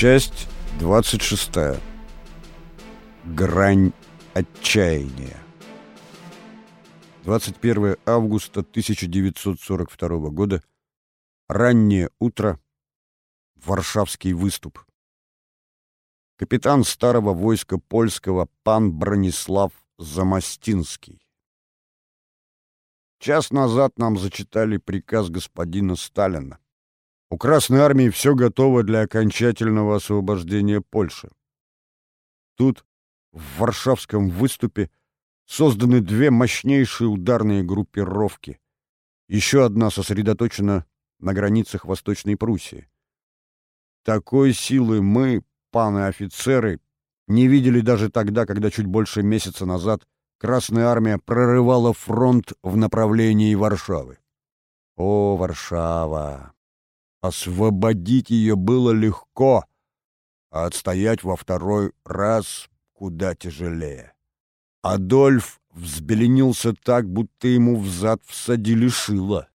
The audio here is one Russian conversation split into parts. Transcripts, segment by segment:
Часть 26. Грань отчаяния. 21 августа 1942 года. Раннее утро. Варшавский выступ. Капитан старого войска польского пан Бронислав Замостинский. Час назад нам зачитали приказ господина Сталина. У Красной Армии все готово для окончательного освобождения Польши. Тут, в Варшавском выступе, созданы две мощнейшие ударные группировки. Еще одна сосредоточена на границах Восточной Пруссии. Такой силы мы, паны офицеры, не видели даже тогда, когда чуть больше месяца назад Красная Армия прорывала фронт в направлении Варшавы. О, Варшава! Освободить ее было легко, а отстоять во второй раз куда тяжелее. Адольф взбеленился так, будто ему взад всадили шило.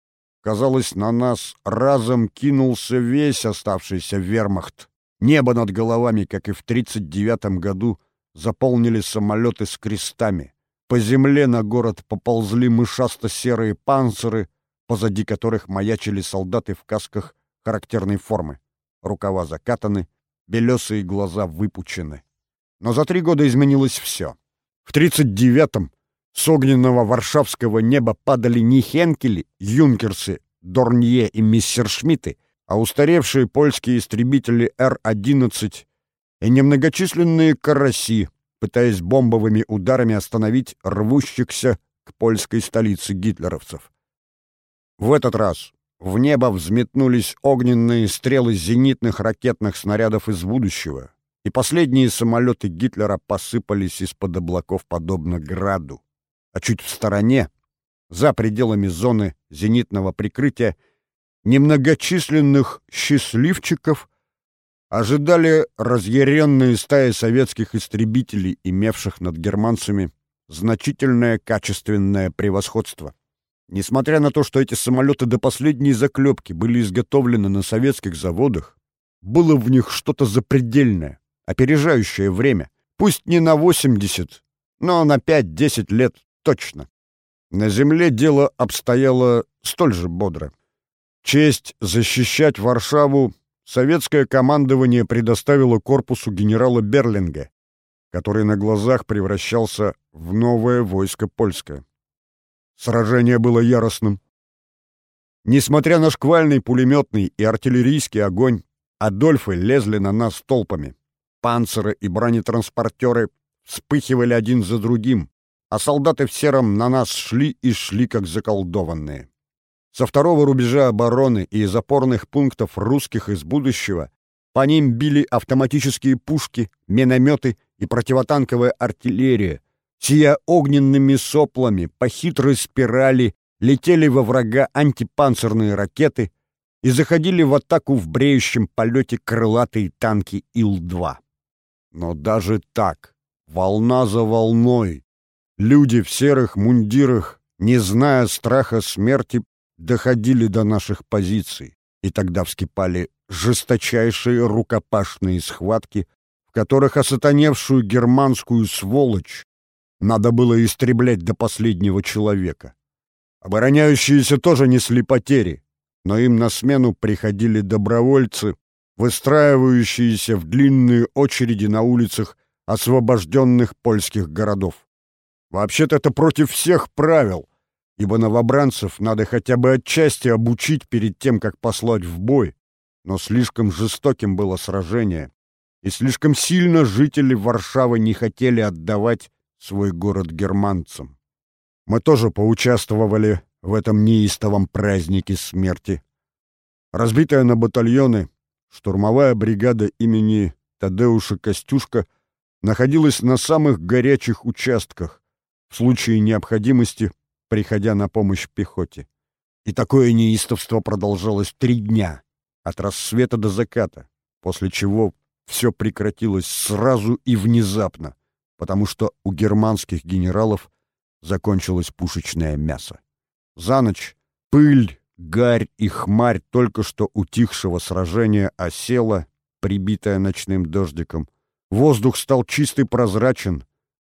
Казалось, на нас разом кинулся весь оставшийся вермахт. Небо над головами, как и в 39 году, заполнили самолеты с крестами. По земле на город поползли мышасто-серые панциры, позади которых маячили солдаты в касках характерной формы. Рукава закатаны, белесые глаза выпучены. Но за три года изменилось все. В 39-м с огненного варшавского неба падали не Хенкели, Юнкерсы, Дорнье и Мессершмитты, а устаревшие польские истребители Р-11 и немногочисленные караси, пытаясь бомбовыми ударами остановить рвущихся к польской столице гитлеровцев. В этот раз в небо взметнулись огненные стрелы зенитных ракетных снарядов из будущего, и последние самолеты Гитлера посыпались из-под облаков подобно граду. А чуть в стороне, за пределами зоны зенитного прикрытия, немногочисленных счастливчиков ожидали разъяренные стаи советских истребителей, имевших над германцами значительное качественное превосходство. Несмотря на то, что эти самолеты до последней заклепки были изготовлены на советских заводах, было в них что-то запредельное, опережающее время. Пусть не на 80, но на 5-10 лет точно. На земле дело обстояло столь же бодро. Честь защищать Варшаву советское командование предоставило корпусу генерала Берлинга, который на глазах превращался в новое войско польское. Сражение было яростным. Несмотря на шквальный пулеметный и артиллерийский огонь, Адольфы лезли на нас толпами. Панциры и бронетранспортеры вспыхивали один за другим, а солдаты в сером на нас шли и шли, как заколдованные. Со второго рубежа обороны и из опорных пунктов русских из будущего по ним били автоматические пушки, минометы и противотанковая артиллерия, Сия огненными соплами по хитрой спирали летели во врага антипанцирные ракеты и заходили в атаку в бреющем полете крылатые танки Ил-2. Но даже так, волна за волной, люди в серых мундирах, не зная страха смерти, доходили до наших позиций, и тогда вскипали жесточайшие рукопашные схватки, в которых осатаневшую германскую сволочь надо было истреблять до последнего человека. Обороняющиеся тоже несли потери, но им на смену приходили добровольцы, выстраивающиеся в длинные очереди на улицах освобожденных польских городов. Вообще-то это против всех правил, ибо новобранцев надо хотя бы отчасти обучить перед тем, как послать в бой, но слишком жестоким было сражение, и слишком сильно жители Варшавы не хотели отдавать свой город германцам. Мы тоже поучаствовали в этом неистовом празднике смерти. Разбитая на батальоны, штурмовая бригада имени Тадеуша Костюшка находилась на самых горячих участках, в случае необходимости приходя на помощь пехоте. И такое неистовство продолжалось три дня, от рассвета до заката, после чего все прекратилось сразу и внезапно, потому что у германских генералов закончилось пушечное мясо. За ночь пыль, гарь и хмарь только что утихшего сражения осела прибитая ночным дождиком. Воздух стал чистый прозрачен,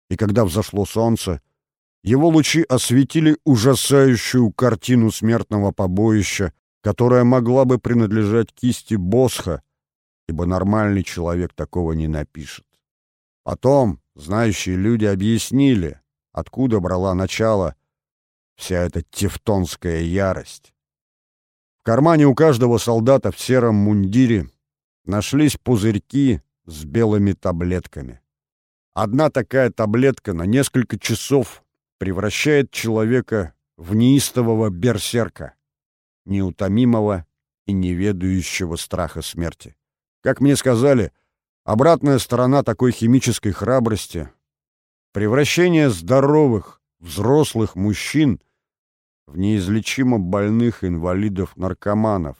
и когда взошло солнце, его лучи осветили ужасающую картину смертного побоища, которая могла бы принадлежать кисти Босха, ибо нормальный человек такого не напишет. Потом знающие люди объяснили, откуда брала начало вся эта тевтонская ярость. В кармане у каждого солдата в сером мундире нашлись пузырьки с белыми таблетками. Одна такая таблетка на несколько часов превращает человека в неистового берсерка, неутомимого и неведающего страха смерти. Как мне сказали, обратная сторона такой химической храбрости — превращение здоровых, взрослых мужчин в неизлечимо больных инвалидов-наркоманов.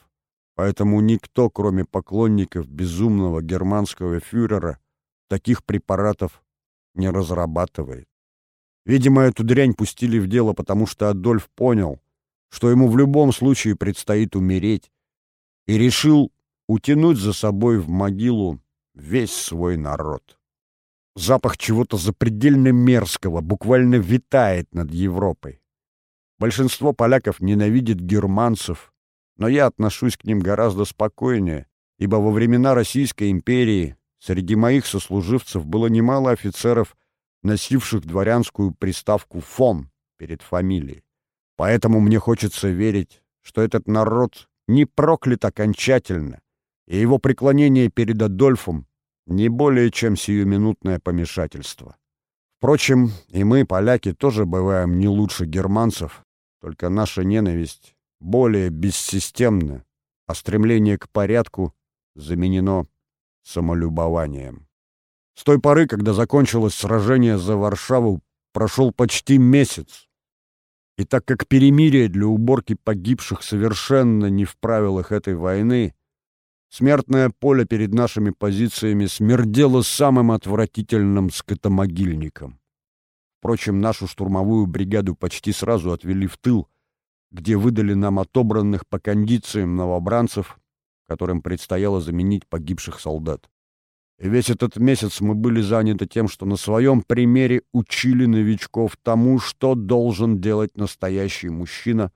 Поэтому никто, кроме поклонников безумного германского фюрера, таких препаратов не разрабатывает. Видимо, эту дрянь пустили в дело, потому что Адольф понял, что ему в любом случае предстоит умереть, и решил утянуть за собой в могилу весь свой народ. Запах чего-то запредельно мерзкого буквально витает над Европой. Большинство поляков ненавидит германцев, но я отношусь к ним гораздо спокойнее, ибо во времена Российской империи среди моих сослуживцев было немало офицеров, носивших дворянскую приставку «фон» перед фамилией. Поэтому мне хочется верить, что этот народ не проклят окончательно, и его преклонение перед Адольфом не более чем сиюминутное помешательство. Впрочем, и мы, поляки, тоже бываем не лучше германцев, только наша ненависть более бессистемна, а стремление к порядку заменено самолюбованием. С той поры, когда закончилось сражение за Варшаву, прошел почти месяц. И так как перемирие для уборки погибших совершенно не в правилах этой войны, смертное поле перед нашими позициями смердело самым отвратительным скотомогильником. Впрочем, нашу штурмовую бригаду почти сразу отвели в тыл, где выдали нам отобранных по кондициям новобранцев, которым предстояло заменить погибших солдат. И весь этот месяц мы были заняты тем, что на своем примере учили новичков тому, что должен делать настоящий мужчина,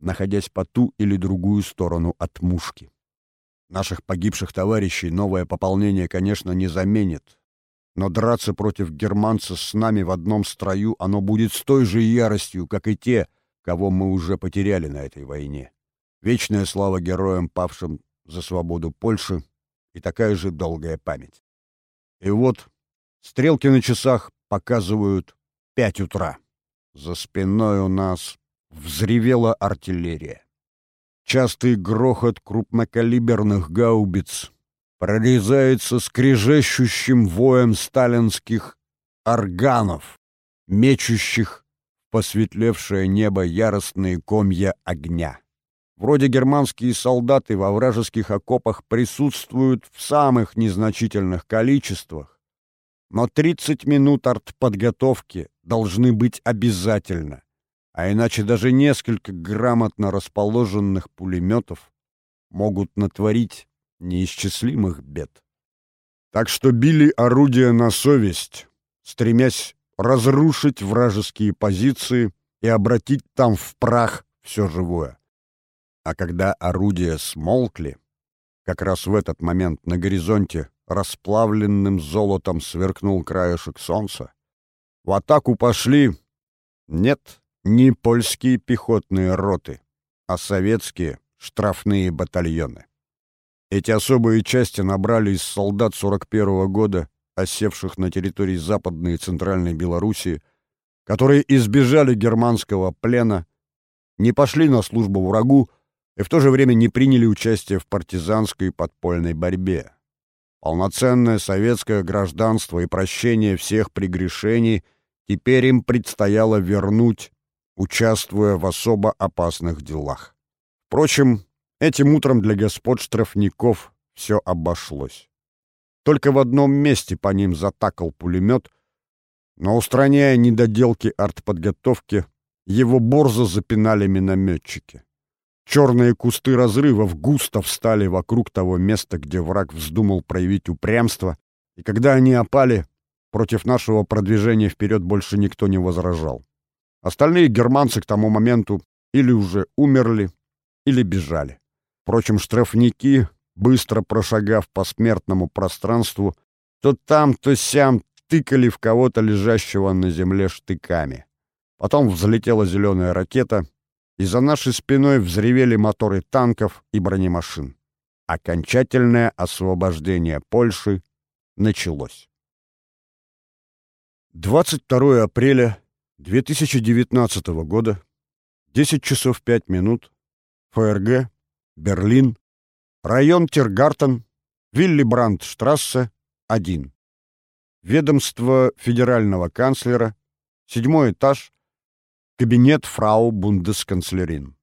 находясь по ту или другую сторону от мушки. Наших погибших товарищей новое пополнение, конечно, не заменит, но драться против германца с нами в одном строю оно будет с той же яростью, как и те, кого мы уже потеряли на этой войне. Вечная слава героям, павшим за свободу Польши, и такая же долгая память. И вот стрелки на часах показывают пять утра. За спиной у нас взревела артиллерия. Частый грохот крупнокалиберных гаубиц прорезается скрежещущим воем сталинских органов, мечущих посветлевшее небо яростные комья огня. Вроде германские солдаты во вражеских окопах присутствуют в самых незначительных количествах, но 30 минут артподготовки должны быть обязательно, а иначе даже несколько грамотно расположенных пулеметов могут натворить неисчислимых бед. Так что били орудия на совесть, стремясь разрушить вражеские позиции и обратить там в прах все живое. А когда орудия смолкли, как раз в этот момент на горизонте расплавленным золотом сверкнул краешек солнца, в атаку пошли, нет, не польские пехотные роты, а советские штрафные батальоны. Эти особые части набрали из солдат 41 -го года, осевших на территории Западной и Центральной Белоруссии, которые избежали германского плена, не пошли на службу врагу, и в то же время не приняли участие в партизанской подпольной борьбе. Полноценное советское гражданство и прощение всех прегрешений теперь им предстояло вернуть, участвуя в особо опасных делах. Впрочем, этим утром для господ штрафников все обошлось. Только в одном месте по ним затакал пулемет, но, устраняя недоделки артподготовки, его борзо запинали минометчики. Черные кусты разрывов густо встали вокруг того места, где враг вздумал проявить упрямство, и когда они опали, против нашего продвижения вперед больше никто не возражал. Остальные германцы к тому моменту или уже умерли, или бежали. Впрочем, штрафники, быстро прошагав по смертному пространству, то там, то сям тыкали в кого-то лежащего на земле штыками. Потом взлетела зеленая ракета, и за нашей спиной взревели моторы танков и бронемашин. Окончательное освобождение Польши началось. 22 апреля 2019 года, 10 часов 5 минут, ФРГ, Берлин, район Тиргартен, Виллибрандштрассе, 1. Ведомство федерального канцлера, седьмой этаж, кабинет фрау бундесканцлерин.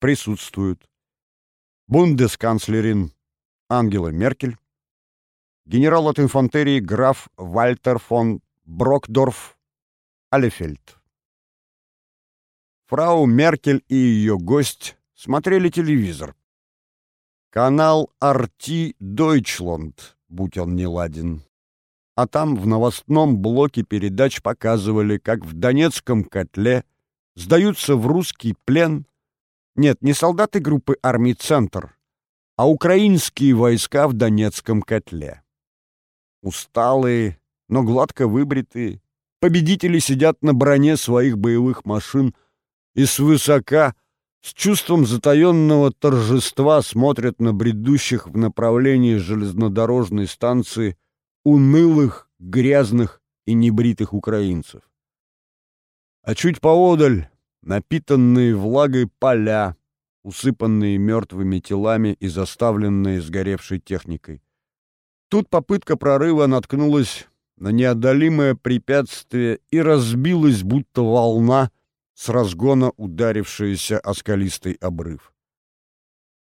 Присутствуют бундесканцлерин Ангела Меркель, генерал от инфантерии граф Вальтер фон Брокдорф Алефельд. Фрау Меркель и ее гость смотрели телевизор. Канал «Арти Дойчланд», будь он неладен. А там в новостном блоке передач показывали, как в Донецком котле сдаются в русский плен нет, не солдаты группы армий «Центр», а украинские войска в Донецком котле. Усталые, но гладко выбритые. Победители сидят на броне своих боевых машин и свысока, с чувством затаенного торжества смотрят на бредущих в направлении железнодорожной станции унылых, грязных и небритых украинцев. А чуть поодаль напитанные влагой поля, усыпанные мертвыми телами и заставленные сгоревшей техникой. Тут попытка прорыва наткнулась на неодолимое препятствие и разбилась, будто волна, с разгона ударившаяся о скалистый обрыв.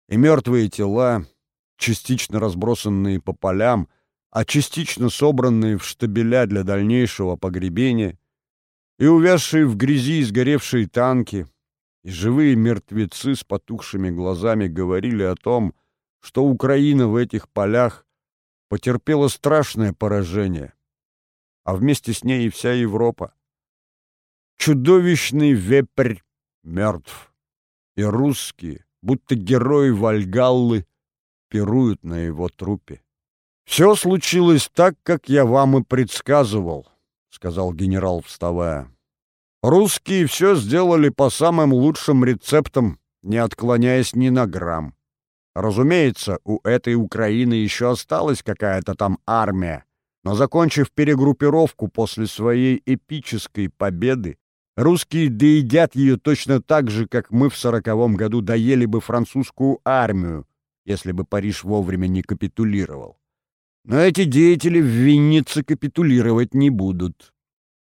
И мертвые тела, частично разбросанные по полям, а частично собранные в штабеля для дальнейшего погребения, и увязшие в грязи сгоревшие танки, и живые мертвецы с потухшими глазами говорили о том, что Украина в этих полях потерпела страшное поражение, а вместе с ней и вся Европа. Чудовищный вепрь мертв, и русские, будто герои Вальгаллы, пируют на его трупе. «Все случилось так, как я вам и предсказывал», — сказал генерал, вставая. «Русские все сделали по самым лучшим рецептам, не отклоняясь ни на грамм. Разумеется, у этой Украины еще осталась какая-то там армия, но, закончив перегруппировку после своей эпической победы, русские доедят ее точно так же, как мы в сороковом году доели бы французскую армию, если бы Париж вовремя не капитулировал. Но эти деятели в Виннице капитулировать не будут.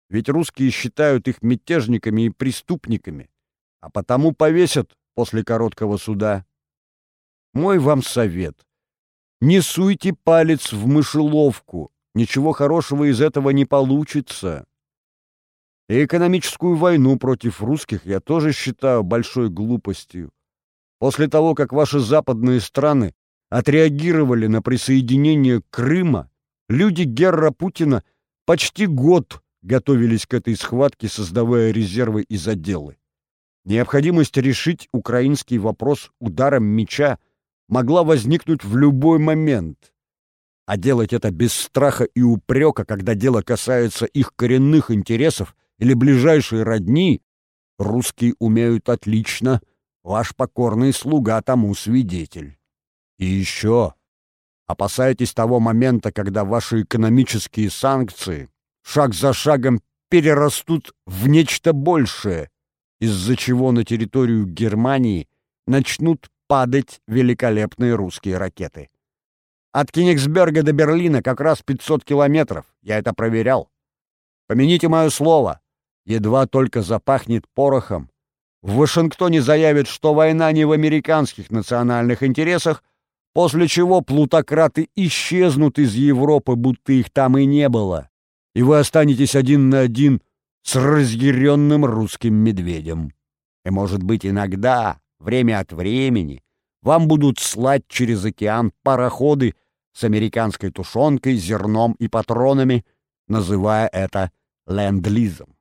Ведь русские считают их мятежниками и преступниками, а потому повесят после короткого суда. Мой вам совет. Не суйте палец в мышеловку, ничего хорошего из этого не получится. И экономическую войну против русских я тоже считаю большой глупостью. После того, как ваши западные страны отреагировали на присоединение Крыма, люди Герра Путина почти год готовились к этой схватке, создавая резервы и заделы. Необходимость решить украинский вопрос ударом меча могла возникнуть в любой момент. А делать это без страха и упрека, когда дело касается их коренных интересов или ближайшей родни, русские умеют отлично, ваш покорный слуга тому свидетель. И еще опасайтесь того момента, когда ваши экономические санкции шаг за шагом перерастут в нечто большее, из-за чего на территорию Германии начнут падать великолепные русские ракеты. От Кенигсберга до Берлина как раз 500 километров, я это проверял. Помяните мое слово, едва только запахнет порохом, в Вашингтоне заявят, что война не в американских национальных интересах, после чего плутократы исчезнут из Европы, будто их там и не было, и вы останетесь один на один с разъяренным русским медведем. И, может быть, иногда, время от времени вам будут слать через океан пароходы с американской тушенкой, зерном и патронами, называя это ленд-лизом.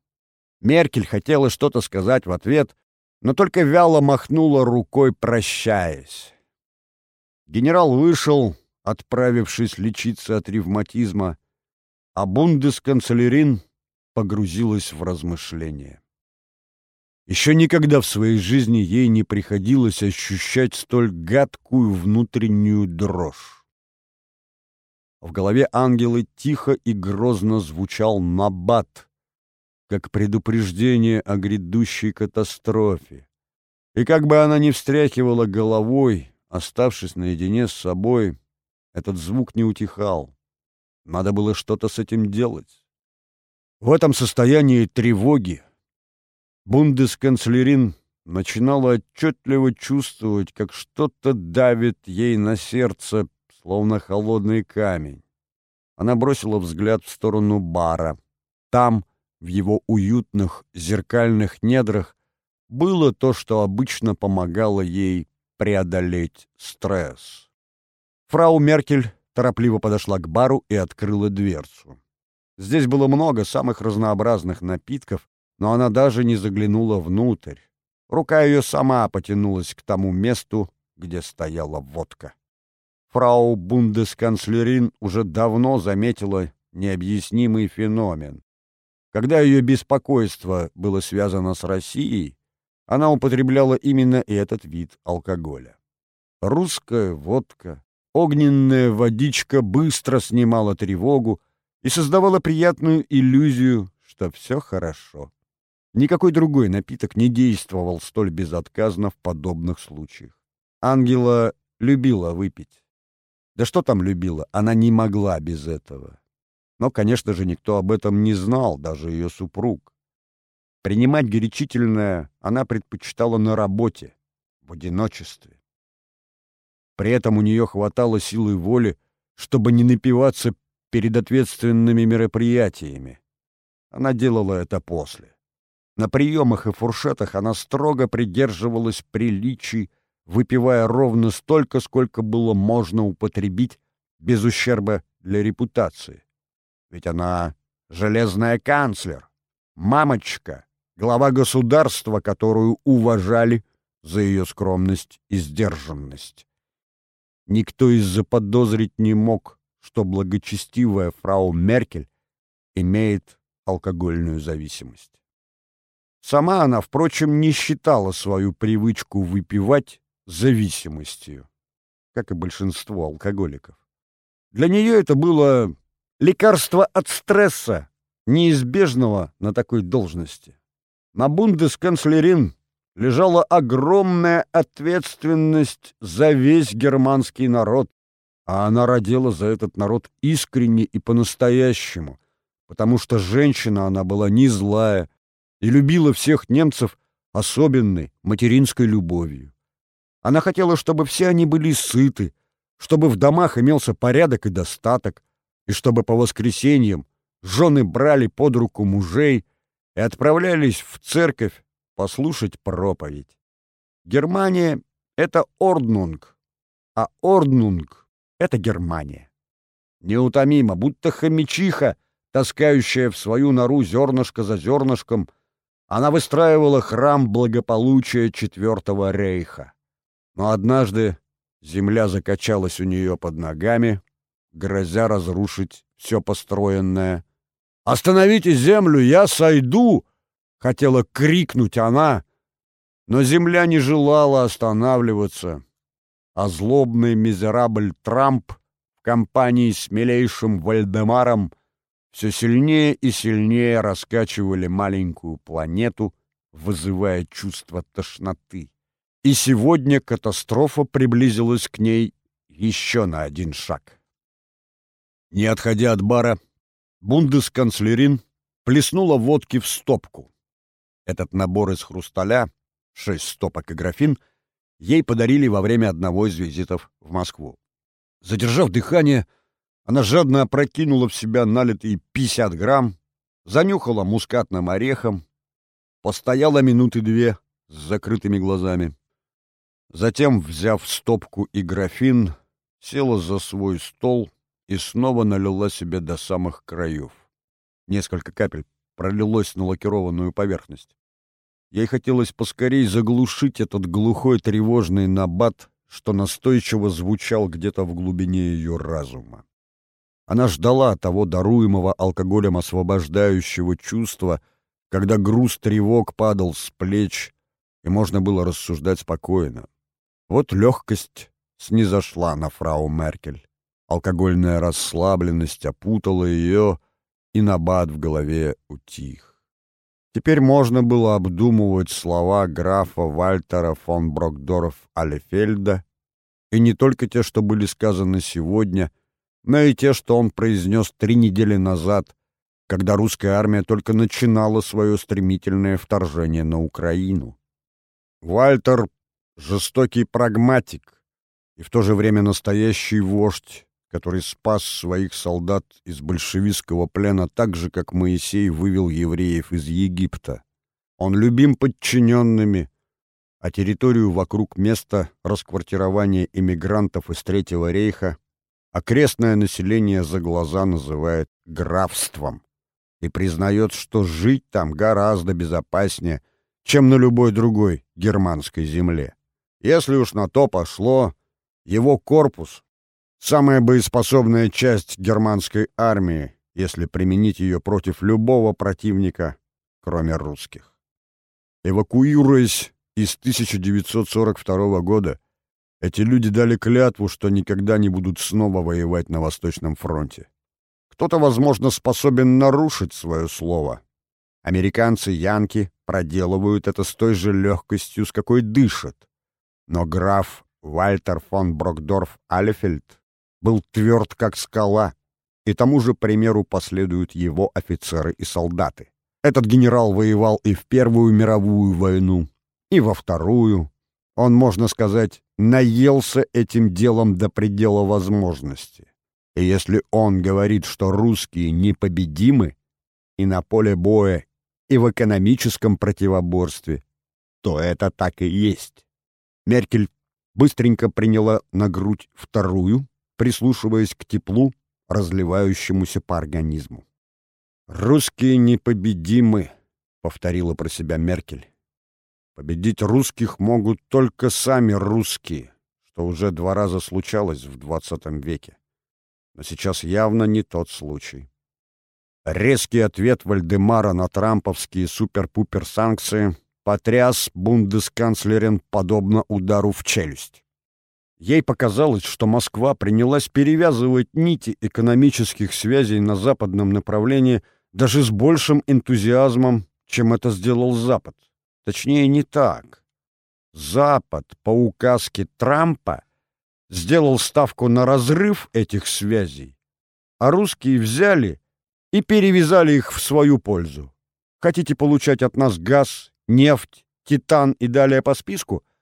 Меркель хотела что-то сказать в ответ, но только вяло махнула рукой, прощаясь. Генерал вышел, отправившись лечиться от ревматизма, а бундесканцлерин погрузилась в размышления. Еще никогда в своей жизни ей не приходилось ощущать столь гадкую внутреннюю дрожь. В голове ангелы тихо и грозно звучал набат, как предупреждение о грядущей катастрофе. И как бы она ни встряхивала головой, оставшись наедине с собой, этот звук не утихал. Надо было что-то с этим делать. В этом состоянии тревоги Бундесканцлерин начинала отчетливо чувствовать, как что-то давит ей на сердце, словно холодный камень. Она бросила взгляд в сторону бара. Там, в его уютных зеркальных недрах, было то, что обычно помогало ей преодолеть стресс. Фрау Меркель торопливо подошла к бару и открыла дверцу. Здесь было много самых разнообразных напитков, но она даже не заглянула внутрь. Рука ее сама потянулась к тому месту, где стояла водка. Фрау Бундесканцлерин уже давно заметила необъяснимый феномен. Когда ее беспокойство было связано с Россией, она употребляла именно этот вид алкоголя. Русская водка, огненная водичка быстро снимала тревогу и создавала приятную иллюзию, что все хорошо. Никакой другой напиток не действовал столь безотказно в подобных случаях. Ангела любила выпить. Да что там любила, она не могла без этого. Но, конечно же, никто об этом не знал, даже ее супруг. Принимать горячительное она предпочитала на работе, в одиночестве. При этом у нее хватало силы воли, чтобы не напиваться перед ответственными мероприятиями. Она делала это после. На приемах и фуршетах она строго придерживалась приличий, выпивая ровно столько, сколько было можно употребить без ущерба для репутации. Ведь она железная канцлер, мамочка, глава государства, которую уважали за ее скромность и сдержанность. Никто из заподозрить не мог, что благочестивая фрау Меркель имеет алкогольную зависимость. Сама она, впрочем, не считала свою привычку выпивать зависимостью, как и большинство алкоголиков. Для нее это было лекарство от стресса, неизбежного на такой должности. На бундесканцлерин лежала огромная ответственность за весь германский народ, а она родила за этот народ искренне и по-настоящему, потому что женщина она была не злая, и любила всех немцев особенной материнской любовью. Она хотела, чтобы все они были сыты, чтобы в домах имелся порядок и достаток, и чтобы по воскресеньям жены брали под руку мужей и отправлялись в церковь послушать проповедь. Германия — это Орднунг, а Орднунг — это Германия. Неутомимо, будто хомячиха, таскающая в свою нору зернышко за зернышком — она выстраивала храм благополучия Четвертого Рейха. Но однажды земля закачалась у нее под ногами, грозя разрушить все построенное. «Остановите землю, я сойду!» — хотела крикнуть она, но земля не желала останавливаться, а злобный мизерабль Трамп в компании с милейшим Вальдемаром — все сильнее и сильнее раскачивали маленькую планету, вызывая чувство тошноты. И сегодня катастрофа приблизилась к ней еще на один шаг. Не отходя от бара, бундесканцлерин плеснула водки в стопку. Этот набор из хрусталя, шесть стопок и графин, ей подарили во время одного из визитов в Москву. Задержав дыхание, она жадно опрокинула в себя налитые 50 грамм, занюхала мускатным орехом, постояла минуты две с закрытыми глазами. Затем, взяв стопку и графин, села за свой стол и снова налила себе до самых краев. Несколько капель пролилось на лакированную поверхность. Ей хотелось поскорей заглушить этот глухой тревожный набат, что настойчиво звучал где-то в глубине ее разума. Она ждала того даруемого алкоголем освобождающего чувства, когда груз тревог падал с плеч, и можно было рассуждать спокойно. Вот легкость снизошла на фрау Меркель. Алкогольная расслабленность опутала ее, и набат в голове утих. Теперь можно было обдумывать слова графа Вальтера фон Брокдорф-Алефельда, и не только те, что были сказаны сегодня, но и те, что он произнес три недели назад, когда русская армия только начинала свое стремительное вторжение на Украину. Вальтер — жестокий прагматик и в то же время настоящий вождь, который спас своих солдат из большевистского плена так же, как Моисей вывел евреев из Египта. Он любим подчиненными, а территорию вокруг места расквартирования иммигрантов из Третьего рейха окрестное население за глаза называет графством и признает, что жить там гораздо безопаснее, чем на любой другой германской земле. Если уж на то пошло, его корпус Самая боеспособная часть германской армии, если применить ее против любого противника, кроме русских. Эвакуируясь из 1942 года, эти люди дали клятву, что никогда не будут снова воевать на Восточном фронте. Кто-то, возможно, способен нарушить свое слово. Американцы, янки проделывают это с той же легкостью, с какой дышат. Но граф Вальтер фон Брокдорф-Алефельд был тверд, как скала, и тому же примеру последуют его офицеры и солдаты. Этот генерал воевал и в Первую мировую войну, и во Вторую. Он, можно сказать, наелся этим делом до предела возможности. И если он говорит, что русские непобедимы и на поле боя, и в экономическом противоборстве, то это так и есть. Меркель быстренько приняла на грудь вторую, прислушиваясь к теплу, разливающемуся по организму. «Русские непобедимы», — повторила про себя Меркель. «Победить русских могут только сами русские, что уже два раза случалось в двадцатом веке. Но сейчас явно не тот случай». Резкий ответ Вальдемара на трамповские супер-пупер санкции потряс бундесканцлерен подобно удару в челюсть. Ей показалось, что Москва принялась перевязывать нити экономических связей на западном направлении даже с большим энтузиазмом, чем это сделал Запад. Точнее, не так. Запад по указке Трампа сделал ставку на разрыв этих связей, а русские взяли и перевязали их в свою пользу. Хотите получать от нас газ, нефть, титан и далее по списку —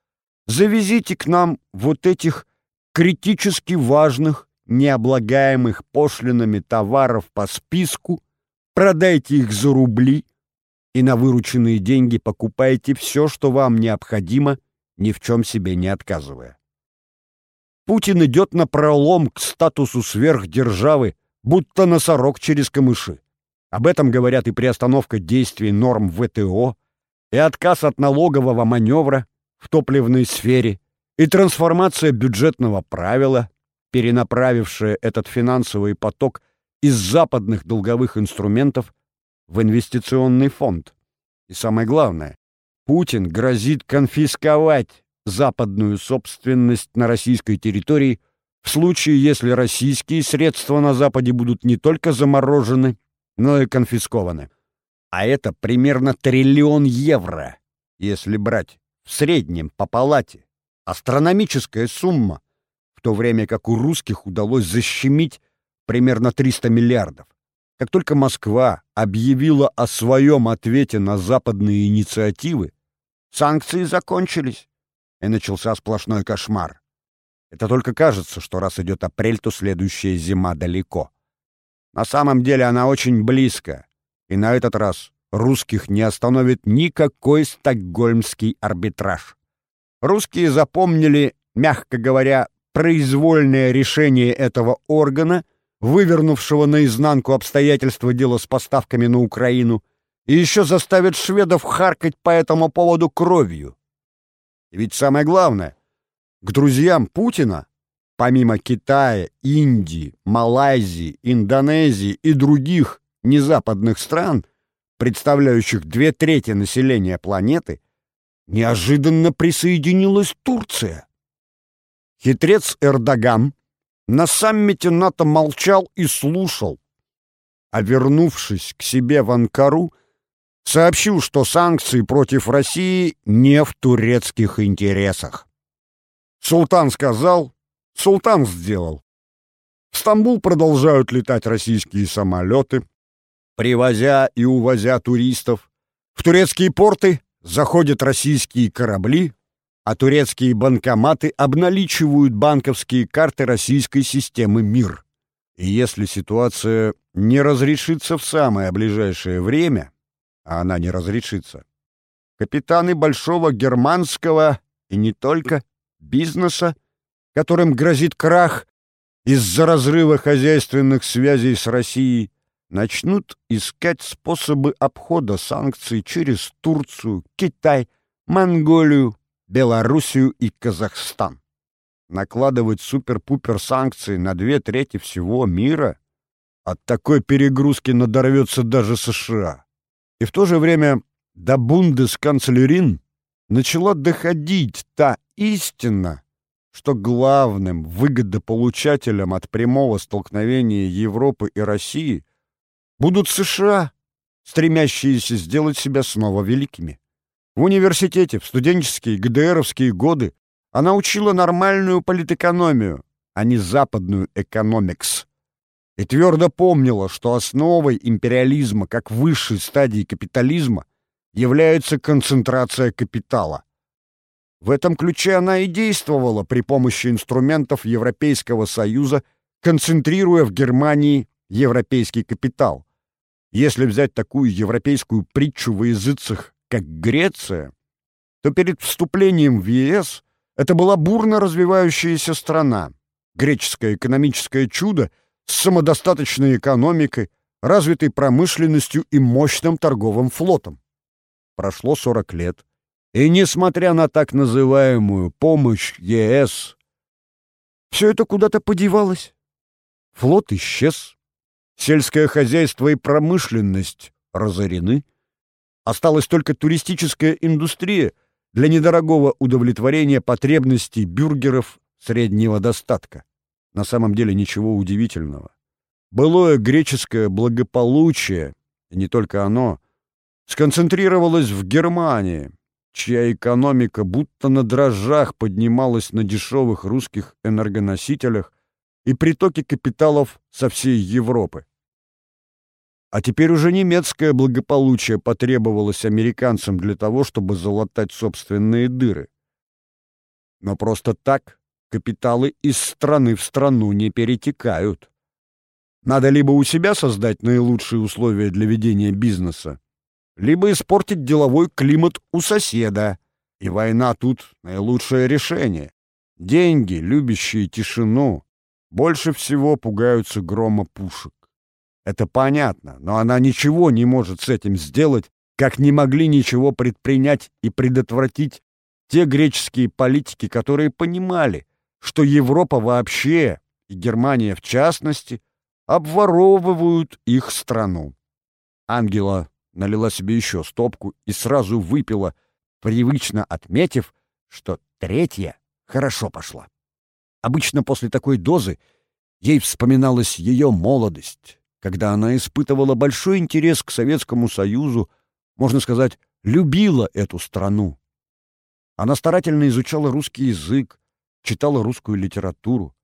Завезите к нам вот этих критически важных, необлагаемых пошлинами товаров по списку, продайте их за рубли и на вырученные деньги покупайте все, что вам необходимо, ни в чем себе не отказывая. Путин идет на пролом к статусу сверхдержавы, будто носорог через камыши. Об этом говорят и приостановка действий норм ВТО, и отказ от налогового маневра, в топливной сфере и трансформация бюджетного правила, перенаправившая этот финансовый поток из западных долговых инструментов в инвестиционный фонд. И самое главное, Путин грозит конфисковать западную собственность на российской территории в случае, если российские средства на Западе будут не только заморожены, но и конфискованы. А это примерно триллион евро, если брать в среднем по палате. Астрономическая сумма, в то время как у русских удалось защемить примерно 300 миллиардов. Как только Москва объявила о своем ответе на западные инициативы, санкции закончились, и начался сплошной кошмар. Это только кажется, что раз идет апрель, то следующая зима далеко. На самом деле она очень близко, и на этот раз русских не остановит никакой стокгольмский арбитраж. русские запомнили, мягко говоря, произвольное решение этого органа, вывернувшего наизнанку обстоятельства дела с поставками на Украину, и еще заставят шведов харкать по этому поводу кровью. И ведь самое главное, к друзьям Путина, помимо Китая, Индии, Малайзии, Индонезии и других незападных стран, представляющих две трети населения планеты, неожиданно присоединилась Турция. Хитрец Эрдоган на саммите НАТО молчал и слушал, а вернувшись к себе в Анкару, сообщил, что санкции против России не в турецких интересах. Султан сказал, султан сделал. В Стамбул продолжают летать российские самолеты, привозя и увозя туристов. В турецкие порты заходят российские корабли, а турецкие банкоматы обналичивают банковские карты российской системы МИР. И если ситуация не разрешится в самое ближайшее время, а она не разрешится, капитаны большого германского и не только бизнеса, которым грозит крах из-за разрыва хозяйственных связей с Россией, начнут искать способы обхода санкций через Турцию, Китай, Монголию, Белоруссию и Казахстан. Накладывать супер-пупер санкции на две трети всего мира от такой перегрузки надорвется даже США. И в то же время до бундесканцлерин начала доходить та истина, что главным выгодополучателем от прямого столкновения Европы и России будут США, стремящиеся сделать себя снова великими. В университете в студенческие ГДРовские годы она учила нормальную политэкономию, а не западную экономикс. И твердо помнила, что основой империализма как высшей стадии капитализма является концентрация капитала. В этом ключе она и действовала при помощи инструментов Европейского Союза, концентрируя в Германии европейский капитал. Если взять такую европейскую притчу во языцах, как Греция, то перед вступлением в ЕС это была бурно развивающаяся страна, греческое экономическое чудо с самодостаточной экономикой, развитой промышленностью и мощным торговым флотом. Прошло 40 лет, и, несмотря на так называемую помощь ЕС, все это куда-то подевалось. Флот исчез, Сельское хозяйство и промышленность разорены. Осталась только туристическая индустрия для недорогого удовлетворения потребностей бюргеров среднего достатка. На самом деле ничего удивительного. Былое греческое благополучие, и не только оно, сконцентрировалось в Германии, чья экономика будто на дрожжах поднималась на дешевых русских энергоносителях и притоки капиталов со всей Европы. А теперь уже немецкое благополучие потребовалось американцам для того, чтобы залатать собственные дыры. Но просто так капиталы из страны в страну не перетекают. Надо либо у себя создать наилучшие условия для ведения бизнеса, либо испортить деловой климат у соседа. И война тут наилучшее решение. Деньги, любящие тишину, больше всего пугаются грома пушек. Это понятно, но она ничего не может с этим сделать, как не могли ничего предпринять и предотвратить те греческие политики, которые понимали, что Европа вообще, и Германия в частности, обворовывают их страну. Ангела налила себе еще стопку и сразу выпила, привычно отметив, что третья хорошо пошла. Обычно после такой дозы ей вспоминалась ее молодость, когда она испытывала большой интерес к Советскому Союзу, можно сказать, любила эту страну. Она старательно изучала русский язык, читала русскую литературу.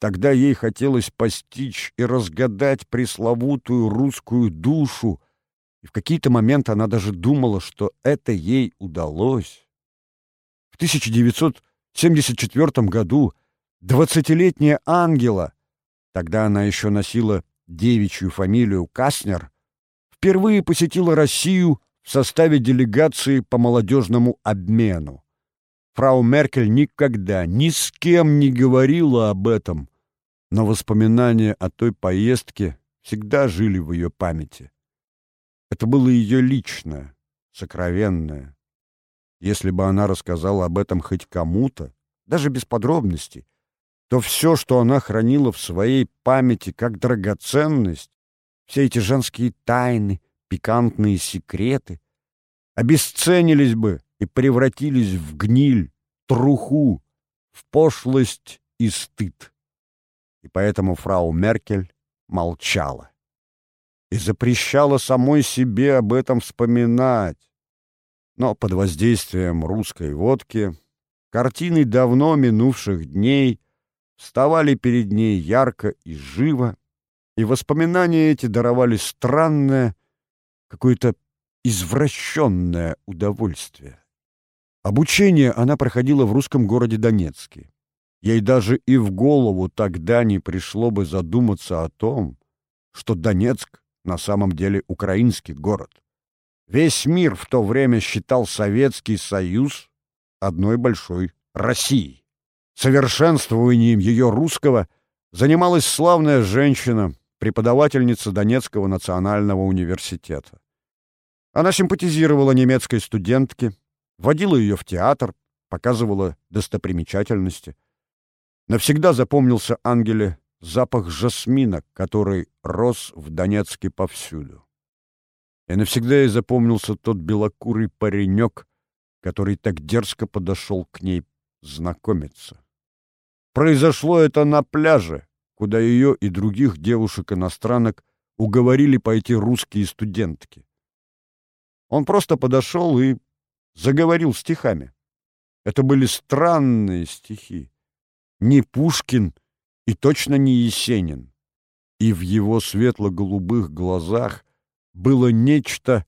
Тогда ей хотелось постичь и разгадать пресловутую русскую душу, и в какие-то моменты она даже думала, что это ей удалось. В 1974 году Двадцатилетняя Ангела, тогда она еще носила девичью фамилию Каснер, впервые посетила Россию в составе делегации по молодежному обмену. Фрау Меркель никогда ни с кем не говорила об этом, но воспоминания о той поездке всегда жили в ее памяти. Это было ее личное, сокровенное. Если бы она рассказала об этом хоть кому-то, даже без подробностей, то все, что она хранила в своей памяти как драгоценность, все эти женские тайны, пикантные секреты, обесценились бы и превратились в гниль, труху, в пошлость и стыд. И поэтому фрау Меркель молчала и запрещала самой себе об этом вспоминать. Но под воздействием русской водки картины давно минувших дней вставали перед ней ярко и живо, и воспоминания эти даровали странное, какое-то извращенное удовольствие. Обучение она проходила в русском городе Донецке. Ей даже и в голову тогда не пришло бы задуматься о том, что Донецк на самом деле украинский город. Весь мир в то время считал Советский Союз одной большой Россией. Совершенствованием ее русского занималась славная женщина, преподавательница Донецкого национального университета. Она симпатизировала немецкой студентке, водила ее в театр, показывала достопримечательности. Навсегда запомнился Ангеле запах жасмина, который рос в Донецке повсюду. И навсегда ей запомнился тот белокурый паренек, который так дерзко подошел к ней знакомиться. Произошло это на пляже, куда ее и других девушек-иностранок уговорили пойти русские студентки. Он просто подошел и заговорил стихами. Это были странные стихи. Не Пушкин и точно не Есенин. И в его светло-голубых глазах было нечто,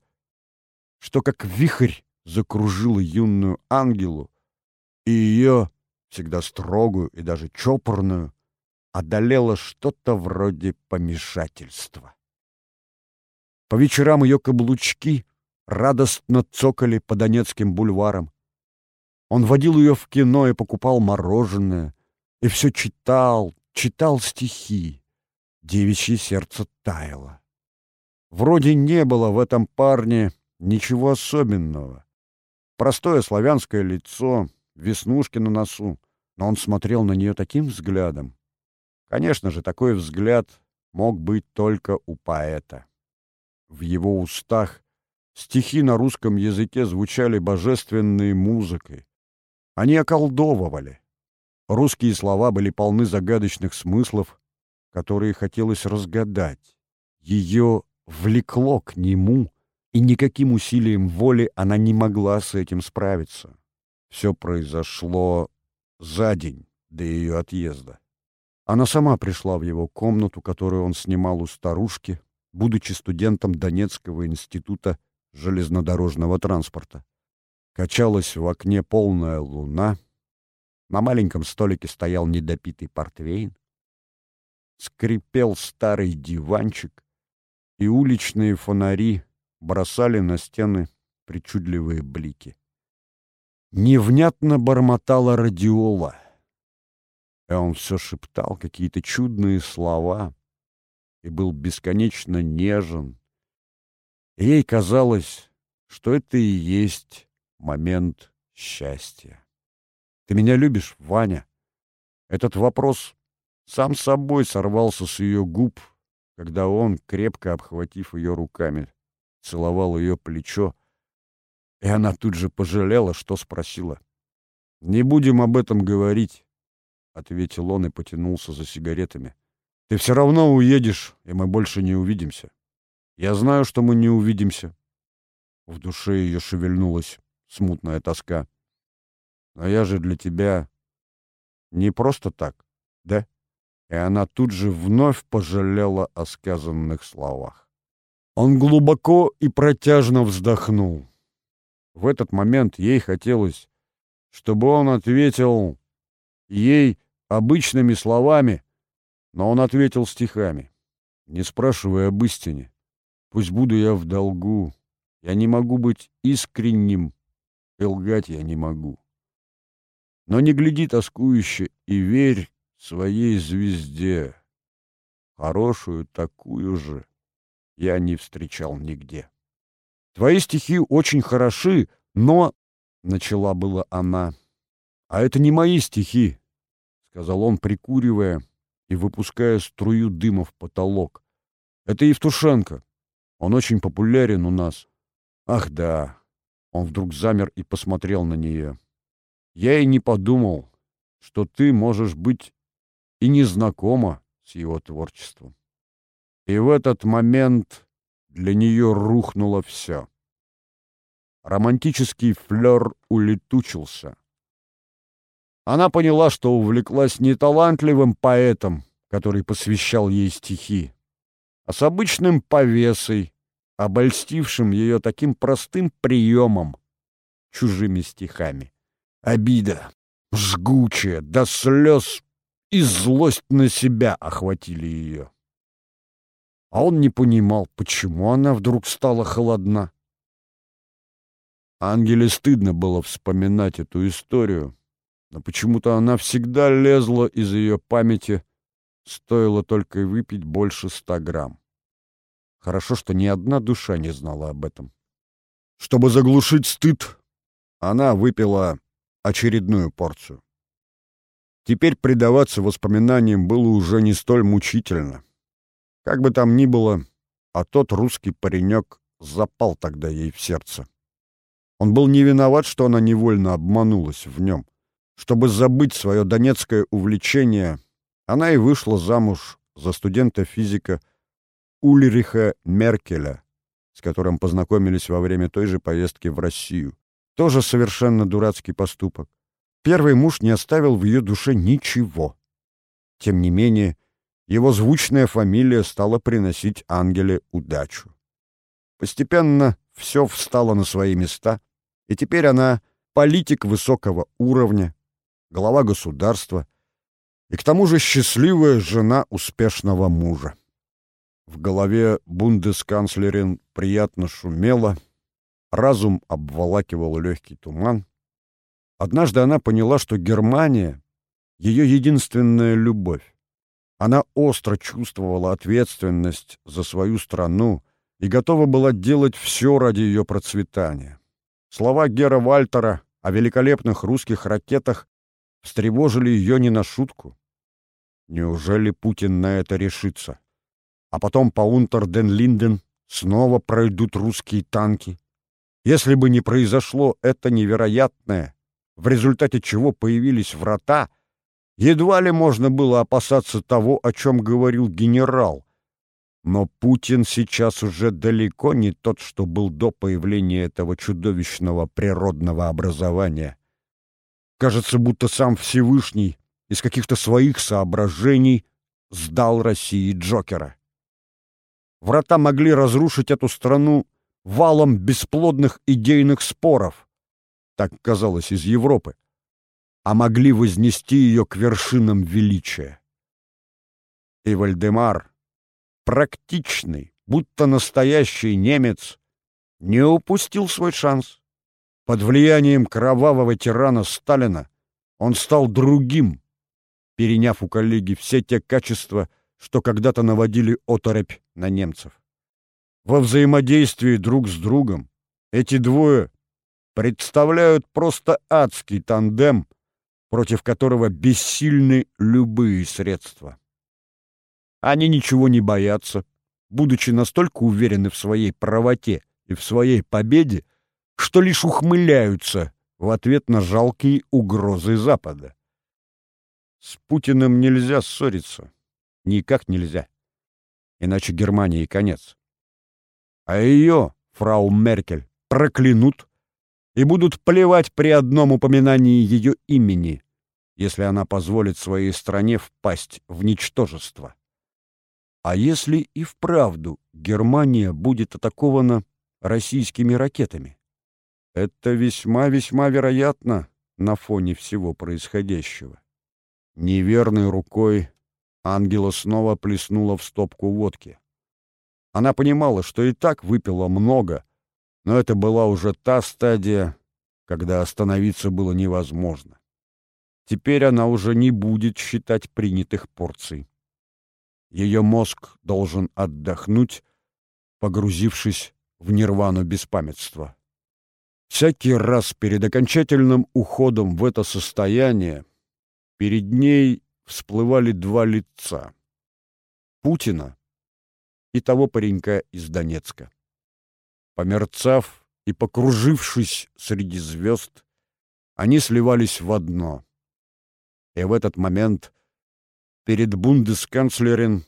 что как вихрь закружило юную ангелу, и ее, всегда строгую и даже чопорную, одолело что-то вроде помешательства. По вечерам ее каблучки радостно цокали по Донецким бульварам. Он водил ее в кино и покупал мороженое, и все читал, читал стихи. Девичье сердце таяло. Вроде не было в этом парне ничего особенного. Простое славянское лицо, веснушки на носу, но он смотрел на нее таким взглядом. Конечно же, такой взгляд мог быть только у поэта. В его устах Стихи на русском языке звучали божественной музыкой. Они околдовывали. Русские слова были полны загадочных смыслов, которые хотелось разгадать. Ее влекло к нему, и никаким усилием воли она не могла с этим справиться. Все произошло за день до ее отъезда. Она сама пришла в его комнату, которую он снимал у старушки, будучи студентом Донецкого института железнодорожного транспорта. Качалась в окне полная луна, на маленьком столике стоял недопитый портвейн, скрипел старый диванчик, и уличные фонари бросали на стены причудливые блики. Невнятно бормотала радиола, и он все шептал какие-то чудные слова и был бесконечно нежен, ей казалось, что это и есть момент счастья. «Ты меня любишь, Ваня?» Этот вопрос сам собой сорвался с ее губ, когда он, крепко обхватив ее руками, целовал ее плечо, и она тут же пожалела, что спросила. «Не будем об этом говорить», — ответил он и потянулся за сигаретами. «Ты все равно уедешь, и мы больше не увидимся». Я знаю, что мы не увидимся. В душе ее шевельнулась смутная тоска. Но я же для тебя не просто так, да? И она тут же вновь пожалела о сказанных словах. Он глубоко и протяжно вздохнул. В этот момент ей хотелось, чтобы он ответил ей обычными словами, но он ответил стихами, не спрашивая об истине. Пусть буду я в долгу. Я не могу быть искренним, и лгать я не могу. Но не гляди тоскующе и верь своей звезде. Хорошую такую же я не встречал нигде. Твои стихи очень хороши, но... — начала была она. — А это не мои стихи, — сказал он, прикуривая и выпуская струю дыма в потолок. — Это Евтушенко. Он очень популярен у нас. Ах да. Он вдруг замер и посмотрел на нее. Я и не подумал, что ты можешь быть и не знакома с его творчеством. И в этот момент для нее рухнуло все. Романтический флер улетучился. Она поняла, что увлеклась не талантливым поэтом, который посвящал ей стихи, а с обычным повесой, обольстившим ее таким простым приемом, чужими стихами. Обида, жгучая, до слез и злость на себя охватили ее. А он не понимал, почему она вдруг стала холодна. Ангеле стыдно было вспоминать эту историю, но почему-то она всегда лезла из ее памяти, стоило только выпить больше ста грамм. Хорошо, что ни одна душа не знала об этом. Чтобы заглушить стыд, она выпила очередную порцию. Теперь предаваться воспоминаниям было уже не столь мучительно. Как бы там ни было, а тот русский паренек запал тогда ей в сердце. Он был не виноват, что она невольно обманулась в нем. Чтобы забыть свое донецкое увлечение, она и вышла замуж за студента-физика Ульриха Меркеля, с которым познакомились во время той же поездки в Россию. Тоже совершенно дурацкий поступок. Первый муж не оставил в ее душе ничего. Тем не менее, его звучная фамилия стала приносить Ангеле удачу. Постепенно все встало на свои места, и теперь она политик высокого уровня, глава государства и к тому же счастливая жена успешного мужа. В голове бундесканцлерин приятно шумело, разум обволакивал легкий туман. Однажды она поняла, что Германия — ее единственная любовь. Она остро чувствовала ответственность за свою страну и готова была делать все ради ее процветания. Слова Гера Вальтера о великолепных русских ракетах встревожили ее не на шутку. Неужели Путин на это решится? А потом по Унтер-ден-Линден снова пройдут русские танки. Если бы не произошло это невероятное, в результате чего появились врата, едва ли можно было опасаться того, о чем говорил генерал. Но Путин сейчас уже далеко не тот, что был до появления этого чудовищного природного образования. Кажется, будто сам Всевышний из каких-то своих соображений сдал России Джокера. Врата могли разрушить эту страну валом бесплодных идейных споров, так казалось из Европы, а могли вознести ее к вершинам величия. И Вальдемар, практичный, будто настоящий немец, не упустил свой шанс. Под влиянием кровавого тирана Сталина он стал другим, переняв у коллеги все те качества, что когда-то наводили оторопь на немцев. Во взаимодействии друг с другом эти двое представляют просто адский тандем, против которого бессильны любые средства. Они ничего не боятся, будучи настолько уверены в своей правоте и в своей победе, что лишь ухмыляются в ответ на жалкие угрозы Запада. С Путиным нельзя ссориться. Никак нельзя. Иначе Германии конец. А ее, фрау Меркель, проклянут и будут плевать при одном упоминании ее имени, если она позволит своей стране впасть в ничтожество. А если и вправду Германия будет атакована российскими ракетами? Это весьма-весьма вероятно на фоне всего происходящего. Неверной рукой Ангела снова плеснула в стопку водки. Она понимала, что и так выпила много, но это была уже та стадия, когда остановиться было невозможно. Теперь она уже не будет считать принятых порций. Ее мозг должен отдохнуть, погрузившись в нирвану беспамятства. Всякий раз перед окончательным уходом в это состояние перед ней всплывали два лица — Путина и того паренька из Донецка. Померцав и покружившись среди звезд, они сливались в одно. И в этот момент перед бундесканцлерин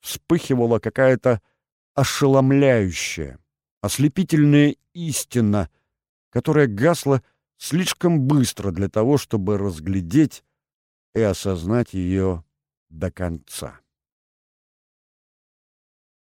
вспыхивала какая-то ошеломляющая, ослепительная истина, которая гасла слишком быстро для того, чтобы разглядеть и осознать ее до конца.